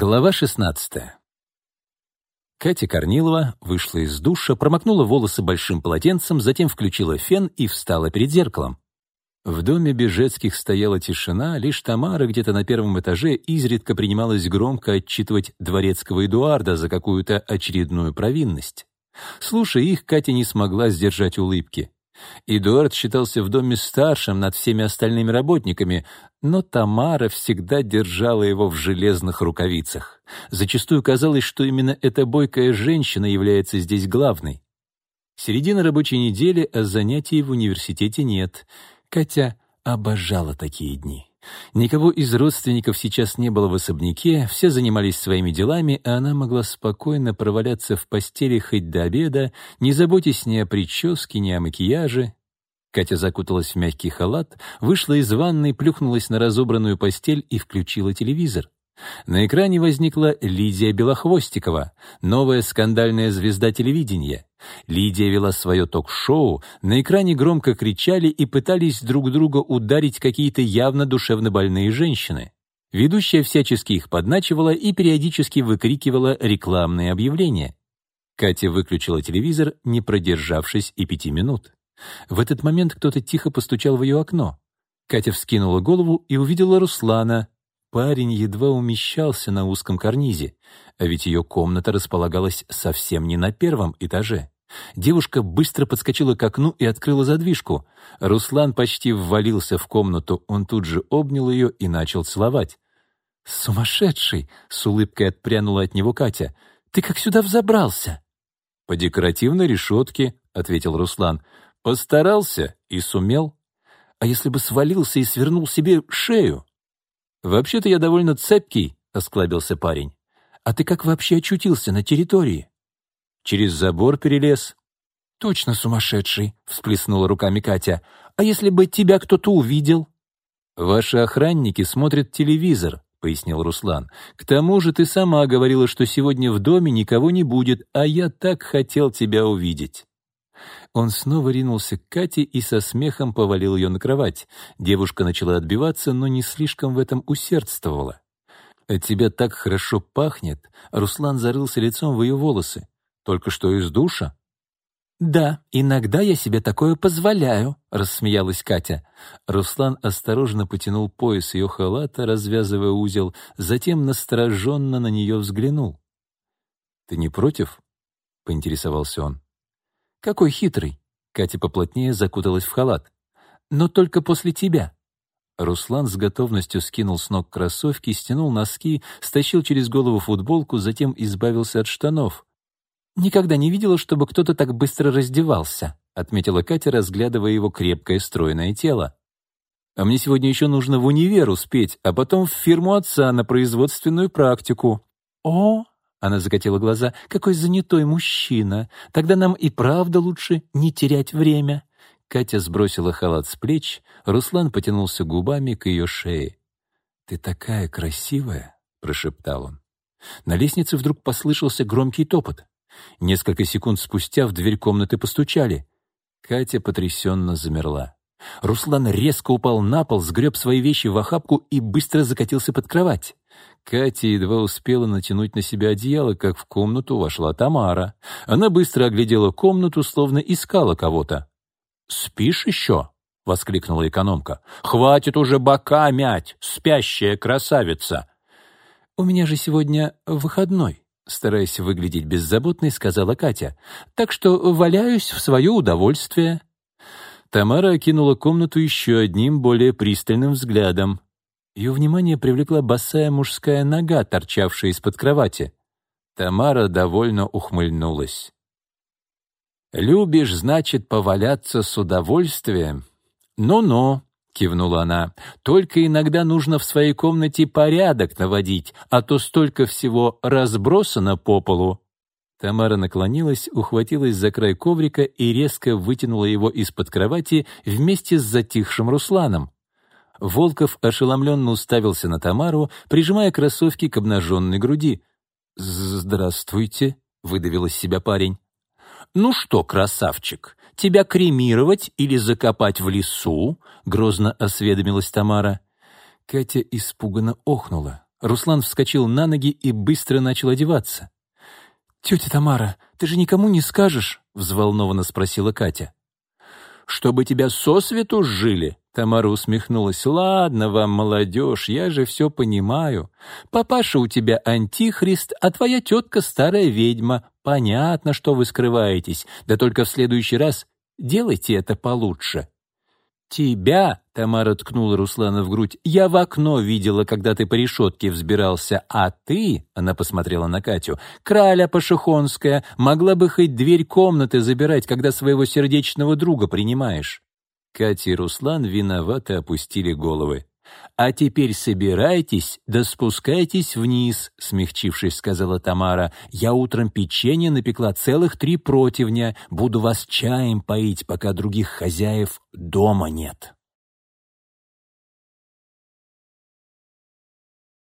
Глава 16. Катя Корнилова вышла из душа, промокнула волосы большим полотенцем, затем включила фен и встала перед зеркалом. В доме Бежецких стояла тишина, лишь Тамара где-то на первом этаже изредка принималась громко отчитывать дворецкого Эдуарда за какую-то очередную провинность. Слушая их, Катя не смогла сдержать улыбки. Эдуард считался в доме старшим над всеми остальными работниками, но Тамара всегда держала его в железных рукавицах. Зачастую казалось, что именно эта бойкая женщина является здесь главной. Середина рабочей недели, а занятий в университете нет. Катя обожала такие дни. Никого из родственников сейчас не было в особняке, все занимались своими делами, а она могла спокойно проваляться в постели хоть до обеда, не заботясь ни о прическе, ни о макияже. Катя закуталась в мягкий халат, вышла из ванной, плюхнулась на разобранную постель и включила телевизор. На экране возникла Лидия Белохвостикова, новая скандальная звезда телевидения. Лидия вела свое ток-шоу, на экране громко кричали и пытались друг друга ударить какие-то явно душевно больные женщины. Ведущая всячески их подначивала и периодически выкрикивала рекламные объявления. Катя выключила телевизор, не продержавшись и пяти минут. В этот момент кто-то тихо постучал в ее окно. Катя вскинула голову и увидела Руслана, Парень едва умещался на узком карнизе, а ведь ее комната располагалась совсем не на первом этаже. Девушка быстро подскочила к окну и открыла задвижку. Руслан почти ввалился в комнату, он тут же обнял ее и начал целовать. «Сумасшедший!» — с улыбкой отпрянула от него Катя. «Ты как сюда взобрался?» «По декоративной решетке», — ответил Руслан. «Постарался и сумел. А если бы свалился и свернул себе шею?» «Вообще-то я довольно цепкий», — осклабился парень. «А ты как вообще очутился на территории?» «Через забор перелез». «Точно сумасшедший», — всплеснула руками Катя. «А если бы тебя кто-то увидел?» «Ваши охранники смотрят телевизор», — пояснил Руслан. «К тому же ты сама говорила, что сегодня в доме никого не будет, а я так хотел тебя увидеть». Он снова ринулся к Кате и со смехом повалил ее на кровать. Девушка начала отбиваться, но не слишком в этом усердствовала. «От тебя так хорошо пахнет!» Руслан зарылся лицом в ее волосы. «Только что из душа?» «Да, иногда я себе такое позволяю», — рассмеялась Катя. Руслан осторожно потянул пояс ее халата, развязывая узел, затем настороженно на нее взглянул. «Ты не против?» — поинтересовался он. «Какой хитрый!» Катя поплотнее закуталась в халат. «Но только после тебя». Руслан с готовностью скинул с ног кроссовки, стянул носки, стащил через голову футболку, затем избавился от штанов. «Никогда не видела, чтобы кто-то так быстро раздевался», отметила Катя, разглядывая его крепкое стройное тело. «А мне сегодня еще нужно в универ успеть, а потом в фирму отца на производственную практику». «О, она закатила глаза. «Какой занятой мужчина! Тогда нам и правда лучше не терять время!» Катя сбросила халат с плеч, Руслан потянулся губами к ее шее. «Ты такая красивая!» — прошептал он. На лестнице вдруг послышался громкий топот. Несколько секунд спустя в дверь комнаты постучали. Катя потрясенно замерла. Руслан резко упал на пол, сгреб свои вещи в охапку и быстро закатился под кровать. Катя едва успела натянуть на себя одеяло, как в комнату вошла Тамара. Она быстро оглядела комнату, словно искала кого-то. «Спишь еще?» — воскликнула экономка. «Хватит уже бока мять, спящая красавица!» «У меня же сегодня выходной», — стараясь выглядеть беззаботной, сказала Катя. «Так что валяюсь в свое удовольствие». Тамара окинула комнату еще одним более пристальным взглядом. Ее внимание привлекла босая мужская нога, торчавшая из-под кровати. Тамара довольно ухмыльнулась. «Любишь, значит, поваляться с удовольствием?» «Ну-ну», — кивнула она, — «только иногда нужно в своей комнате порядок наводить, а то столько всего разбросано по полу». Тамара наклонилась, ухватилась за край коврика и резко вытянула его из-под кровати вместе с затихшим Русланом. Волков ошеломленно уставился на Тамару, прижимая кроссовки к обнаженной груди. «Здравствуйте», — выдавил из себя парень. «Ну что, красавчик, тебя кремировать или закопать в лесу?» — грозно осведомилась Тамара. Катя испуганно охнула. Руслан вскочил на ноги и быстро начал одеваться. «Тетя Тамара, ты же никому не скажешь?» — взволнованно спросила Катя. «Чтобы тебя сосвету сжили?» Тамара усмехнулась. «Ладно вам, молодежь, я же все понимаю. Папаша у тебя антихрист, а твоя тетка старая ведьма. Понятно, что вы скрываетесь. Да только в следующий раз делайте это получше». «Тебя», — Тамара ткнула Руслана в грудь, — «я в окно видела, когда ты по решетке взбирался, а ты», — она посмотрела на Катю, — «краля пашихонская, могла бы хоть дверь комнаты забирать, когда своего сердечного друга принимаешь». Катя и Руслан виновато опустили головы. «А теперь собирайтесь, да спускайтесь вниз», — смягчившись, сказала Тамара. «Я утром печенье напекла целых три противня. Буду вас чаем поить, пока других хозяев дома нет».